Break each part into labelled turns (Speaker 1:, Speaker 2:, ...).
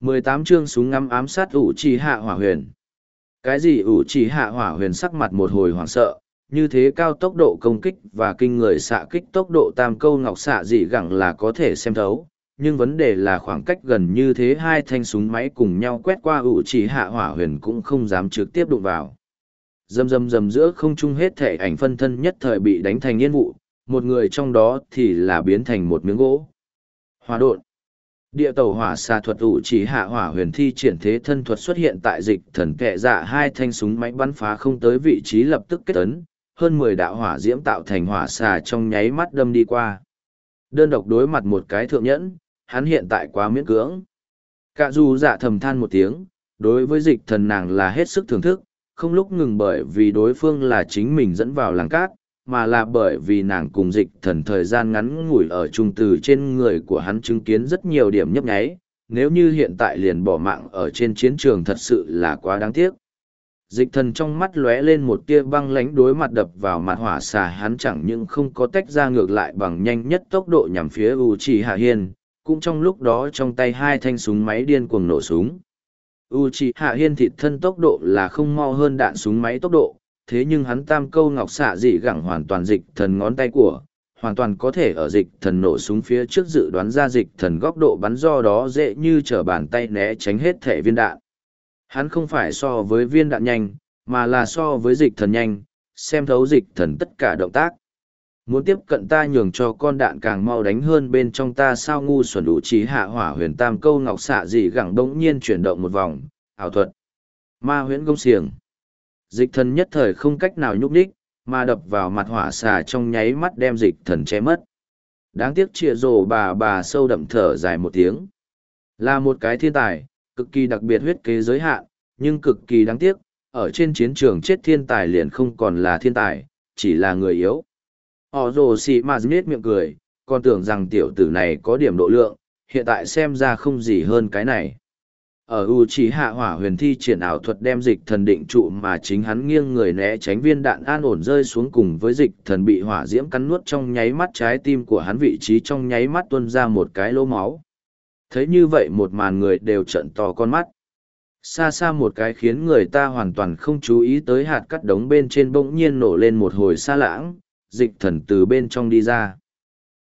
Speaker 1: 18 chương súng ngắm ám sát ủ trì hạ hỏa huyền. Cái gì ủ trì hạ hỏa huyền sắc mặt một hồi hoảng sợ, như thế cao tốc độ công kích và kinh người xạ kích tốc độ tam câu ngọc xạ dị gẳng là có thể xem thấu. Nhưng vấn đề là khoảng cách gần như thế hai thanh súng máy cùng nhau quét qua ủ trì hạ hỏa huyền cũng không dám trực tiếp đụng vào. Dầm dầm dầm giữa không trung hết thể ảnh phân thân nhất thời bị đánh thành yên vụ, một người trong đó thì là biến thành một miếng gỗ. Hòa độn. Địa tàu hỏa xà thuật ủ chỉ hạ hỏa huyền thi triển thế thân thuật xuất hiện tại dịch thần kệ dạ hai thanh súng máy bắn phá không tới vị trí lập tức kết tấn, hơn mười đạo hỏa diễm tạo thành hỏa xà trong nháy mắt đâm đi qua. Đơn độc đối mặt một cái thượng nhẫn, hắn hiện tại quá miễn cưỡng. Cả dù dạ thầm than một tiếng, đối với dịch thần nàng là hết sức thưởng thức, không lúc ngừng bởi vì đối phương là chính mình dẫn vào làng cát, mà là bởi vì nàng cùng dịch thần thời gian ngắn ngủi ở trung từ trên người của hắn chứng kiến rất nhiều điểm nhấp nháy, nếu như hiện tại liền bỏ mạng ở trên chiến trường thật sự là quá đáng tiếc. Dịch thần trong mắt lóe lên một tia băng lánh đối mặt đập vào mặt hỏa xà hắn chẳng những không có tách ra ngược lại bằng nhanh nhất tốc độ nhằm phía U Chỉ Hạ Hiên, cũng trong lúc đó trong tay hai thanh súng máy điên cuồng nổ súng. U Chỉ Hạ Hiên thịt thân tốc độ là không mau hơn đạn súng máy tốc độ, thế nhưng hắn tam câu ngọc xạ dị gẳng hoàn toàn dịch thần ngón tay của, hoàn toàn có thể ở dịch thần nổ súng phía trước dự đoán ra dịch thần góc độ bắn do đó dễ như trở bàn tay né tránh hết thể viên đạn. Hắn không phải so với viên đạn nhanh, mà là so với dịch thần nhanh, xem thấu dịch thần tất cả động tác. Muốn tiếp cận ta nhường cho con đạn càng mau đánh hơn bên trong ta sao ngu xuẩn đủ trí hạ hỏa huyền tam câu ngọc xạ dị gẳng đống nhiên chuyển động một vòng, ảo thuật. Ma huyễn công siềng dịch thần nhất thời không cách nào nhúc đích mà đập vào mặt hỏa xà trong nháy mắt đem dịch thần che mất. Đáng tiếc chịa rồ bà bà sâu đậm thở dài một tiếng. Là một cái thiên tài, cực kỳ đặc biệt huyết kế giới hạn, nhưng cực kỳ đáng tiếc, ở trên chiến trường chết thiên tài liền không còn là thiên tài, chỉ là người yếu. Họ rồ xì mà giết miệng cười, còn tưởng rằng tiểu tử này có điểm độ lượng, hiện tại xem ra không gì hơn cái này ở u trí hạ hỏa huyền thi triển ảo thuật đem dịch thần định trụ mà chính hắn nghiêng người né tránh viên đạn an ổn rơi xuống cùng với dịch thần bị hỏa diễm cắn nuốt trong nháy mắt trái tim của hắn vị trí trong nháy mắt tuân ra một cái lỗ máu. Thấy như vậy một màn người đều trận to con mắt. Xa xa một cái khiến người ta hoàn toàn không chú ý tới hạt cắt đống bên trên bỗng nhiên nổ lên một hồi xa lãng, dịch thần từ bên trong đi ra.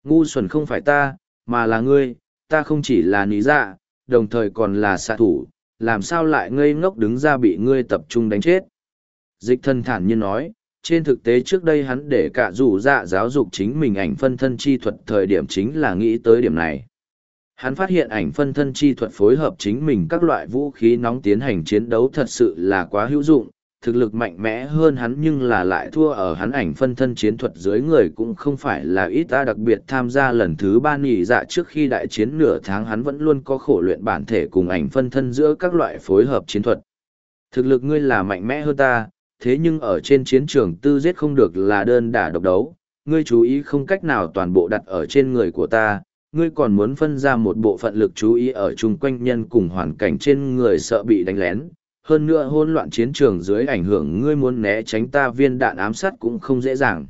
Speaker 1: Ngu xuẩn không phải ta, mà là ngươi, ta không chỉ là lý dạ đồng thời còn là xạ thủ, làm sao lại ngây ngốc đứng ra bị ngươi tập trung đánh chết. Dịch thân thản nhiên nói, trên thực tế trước đây hắn để cả rủ dạ giáo dục chính mình ảnh phân thân chi thuật thời điểm chính là nghĩ tới điểm này. Hắn phát hiện ảnh phân thân chi thuật phối hợp chính mình các loại vũ khí nóng tiến hành chiến đấu thật sự là quá hữu dụng, thực lực mạnh mẽ hơn hắn nhưng là lại thua ở hắn ảnh phân thân chiến thuật dưới người cũng không phải là ít ta đặc biệt tham gia lần thứ ba nghỉ dạ trước khi đại chiến nửa tháng hắn vẫn luôn có khổ luyện bản thể cùng ảnh phân thân giữa các loại phối hợp chiến thuật. Thực lực ngươi là mạnh mẽ hơn ta, thế nhưng ở trên chiến trường tư giết không được là đơn đả độc đấu, ngươi chú ý không cách nào toàn bộ đặt ở trên người của ta, ngươi còn muốn phân ra một bộ phận lực chú ý ở chung quanh nhân cùng hoàn cảnh trên người sợ bị đánh lén, hơn nữa hỗn loạn chiến trường dưới ảnh hưởng ngươi muốn né tránh ta viên đạn ám sát cũng không dễ dàng.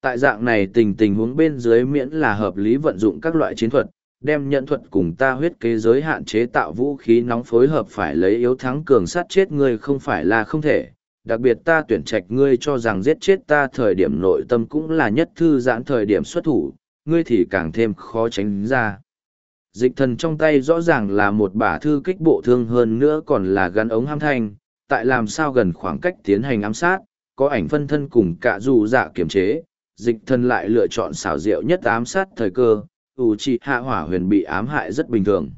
Speaker 1: Tại dạng này tình tình huống bên dưới miễn là hợp lý vận dụng các loại chiến thuật, đem nhận thuật cùng ta huyết kế giới hạn chế tạo vũ khí nóng phối hợp phải lấy yếu thắng cường sát chết ngươi không phải là không thể. Đặc biệt ta tuyển trạch ngươi cho rằng giết chết ta thời điểm nội tâm cũng là nhất thư giãn thời điểm xuất thủ, ngươi thì càng thêm khó tránh ra dịch thần trong tay rõ ràng là một bả thư kích bộ thương hơn nữa còn là gắn ống ham thanh, tại làm sao gần khoảng cách tiến hành ám sát, có ảnh phân thân cùng cả dù dạ kiểm chế, dịch thần lại lựa chọn xảo diệu nhất ám sát thời cơ, ủ trị hạ hỏa huyền bị ám hại rất bình thường.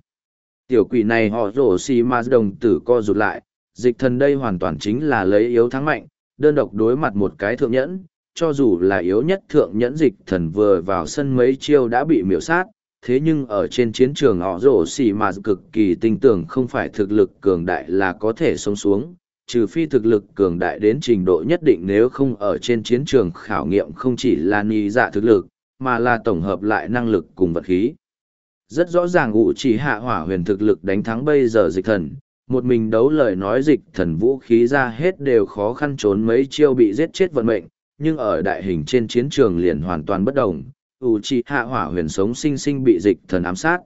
Speaker 1: Tiểu quỷ này họ rổ xì ma đồng tử co rụt lại, dịch thần đây hoàn toàn chính là lấy yếu thắng mạnh, đơn độc đối mặt một cái thượng nhẫn, cho dù là yếu nhất thượng nhẫn dịch thần vừa vào sân mấy chiêu đã bị miểu sát, thế nhưng ở trên chiến trường họ rổ xì mà cực kỳ tinh tưởng không phải thực lực cường đại là có thể sống xuống, trừ phi thực lực cường đại đến trình độ nhất định nếu không ở trên chiến trường khảo nghiệm không chỉ là ni dạ thực lực, mà là tổng hợp lại năng lực cùng vật khí. Rất rõ ràng ủ chỉ hạ hỏa huyền thực lực đánh thắng bây giờ dịch thần, một mình đấu lời nói dịch thần vũ khí ra hết đều khó khăn trốn mấy chiêu bị giết chết vận mệnh, nhưng ở đại hình trên chiến trường liền hoàn toàn bất đồng, ủ trì hạ hỏa huyền sống sinh sinh bị dịch thần ám sát.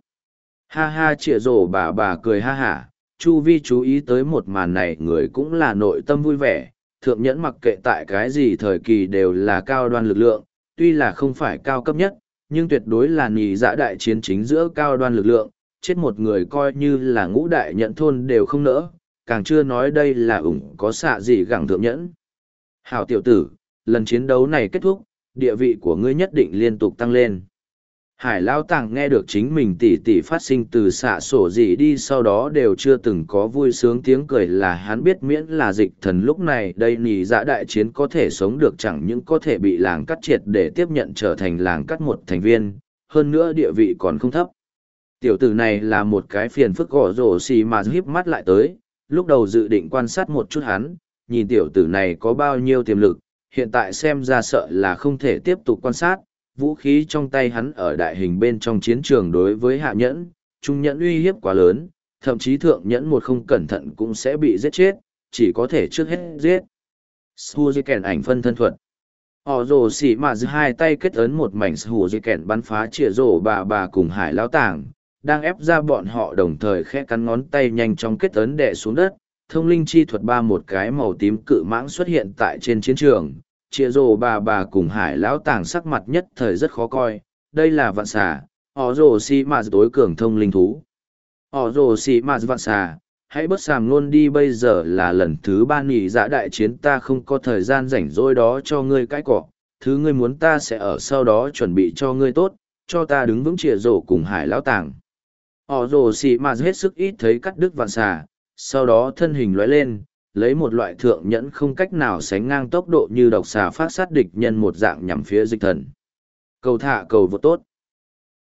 Speaker 1: Ha ha trịa rổ bà bà cười ha hả, Chu Vi chú ý tới một màn này người cũng là nội tâm vui vẻ, thượng nhẫn mặc kệ tại cái gì thời kỳ đều là cao đoan lực lượng, tuy là không phải cao cấp nhất, nhưng tuyệt đối là nì dã dạ đại chiến chính giữa cao đoan lực lượng, chết một người coi như là ngũ đại nhận thôn đều không nỡ, càng chưa nói đây là ủng có xạ gì gẳng thượng nhẫn. Hảo tiểu tử, lần chiến đấu này kết thúc, địa vị của ngươi nhất định liên tục tăng lên. Hải Lao Tàng nghe được chính mình tỉ tỉ phát sinh từ xạ sổ gì đi sau đó đều chưa từng có vui sướng tiếng cười là hắn biết miễn là dịch thần lúc này đây nì dạ đại chiến có thể sống được chẳng những có thể bị làng cắt triệt để tiếp nhận trở thành làng cắt một thành viên, hơn nữa địa vị còn không thấp. Tiểu tử này là một cái phiền phức gõ rổ xì mà híp mắt lại tới, lúc đầu dự định quan sát một chút hắn, nhìn tiểu tử này có bao nhiêu tiềm lực, hiện tại xem ra sợ là không thể tiếp tục quan sát, vũ khí trong tay hắn ở đại hình bên trong chiến trường đối với hạ nhẫn, trung nhẫn uy hiếp quá lớn, thậm chí thượng nhẫn một không cẩn thận cũng sẽ bị giết chết, chỉ có thể trước hết giết. Shu kèn ảnh phân thân thuật. Họ rồ xỉ mà giữ hai tay kết ấn một mảnh Shu kèn bắn phá chĩa rổ bà bà cùng hải lao tảng, đang ép ra bọn họ đồng thời khẽ cắn ngón tay nhanh trong kết ấn đè xuống đất. Thông linh chi thuật ba một cái màu tím cự mãng xuất hiện tại trên chiến trường, chia rồ bà bà cùng hải lão tàng sắc mặt nhất thời rất khó coi. Đây là vạn xà. Họ rồ xì m tối cường thông linh thú. Họ rồ xì m vạn xà. Hãy bớt sàm luôn đi bây giờ là lần thứ ba nghỉ dạ đại chiến. Ta không có thời gian rảnh rỗi đó cho ngươi cãi cọ. Thứ ngươi muốn ta sẽ ở sau đó chuẩn bị cho ngươi tốt. Cho ta đứng vững chia rổ cùng hải lão tàng. Họ rồ xì m hết sức ít thấy cắt đứt vạn xà sau đó thân hình lóe lên, lấy một loại thượng nhẫn không cách nào sánh ngang tốc độ như độc xà phát sát địch nhân một dạng nhằm phía dịch thần. Cầu thả cầu vô tốt.